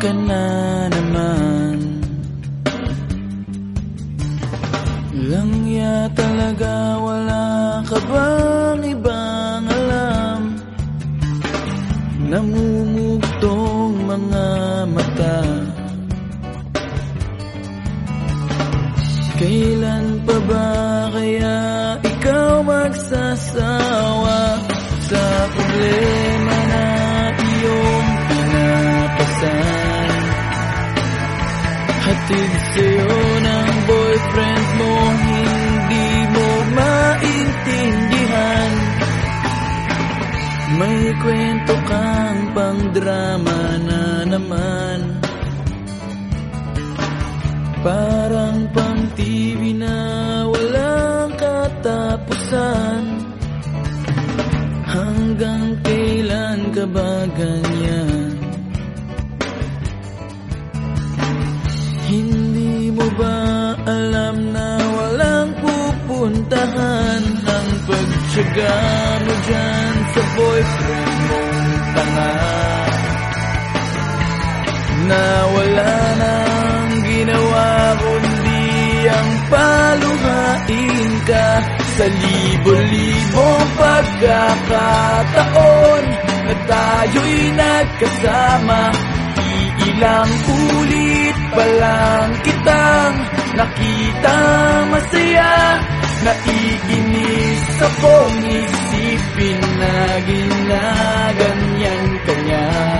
Ka na naman. Langya talaga wala ka bang ibang alam? Namumugtong mga mata. Kailan pa ba kaya ikaw magsasawa Sa problema kwento kang pang drama na naman. Parang pang TV na walang katapusan. Hanggang kailan ka ba ganyan? Hindi mo ba alam na walang pupuntahan Ang pagtsaga mo dyan Sa libo-libong pagkakataon Na tayo'y nagkasama Iilang ulit pa lang kitang nakita masaya. Naiinis akong isipin na ginaganyan kanya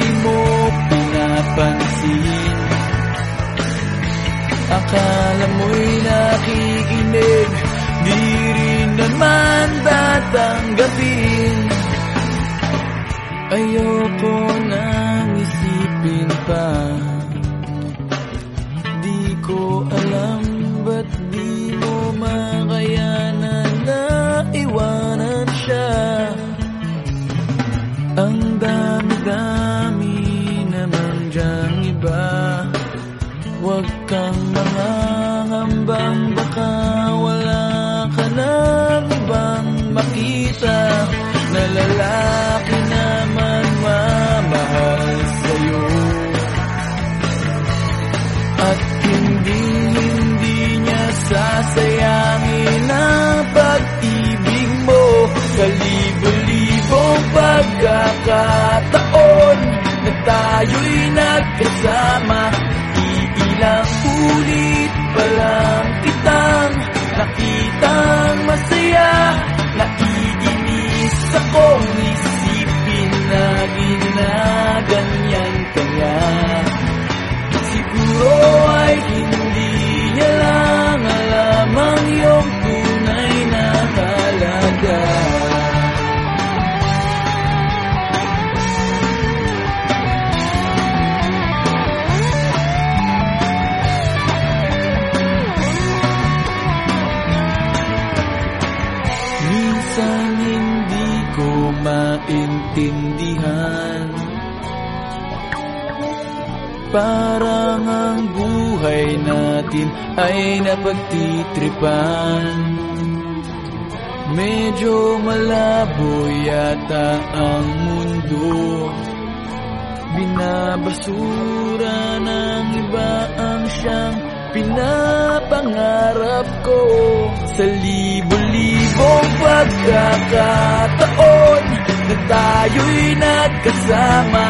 mo pinapansin Akala mo'y nakikinig Di rin naman tatanggapin. Ayoko nang isipin pa kang mangangambang baka wala ka nang ibang makita. Na lalaki naman mamahal sa'yo. At hindi hindi niya sasayangin ang pag-ibig mo. Kalibo-libong pagkakataon Na tayo'y nagkasama Iilang ulit pa Minsan hindi ko maintindihan. Parang ang buhay natin ay napagtitripan. Medyo malabo yata ang mundo. Binabasura ng iba ang siyang pinapangarap ko. Sa kong pagkakataon Na tayo'y nagkasama.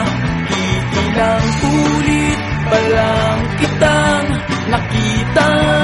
Ikinang ulit pa lang kitang nakita.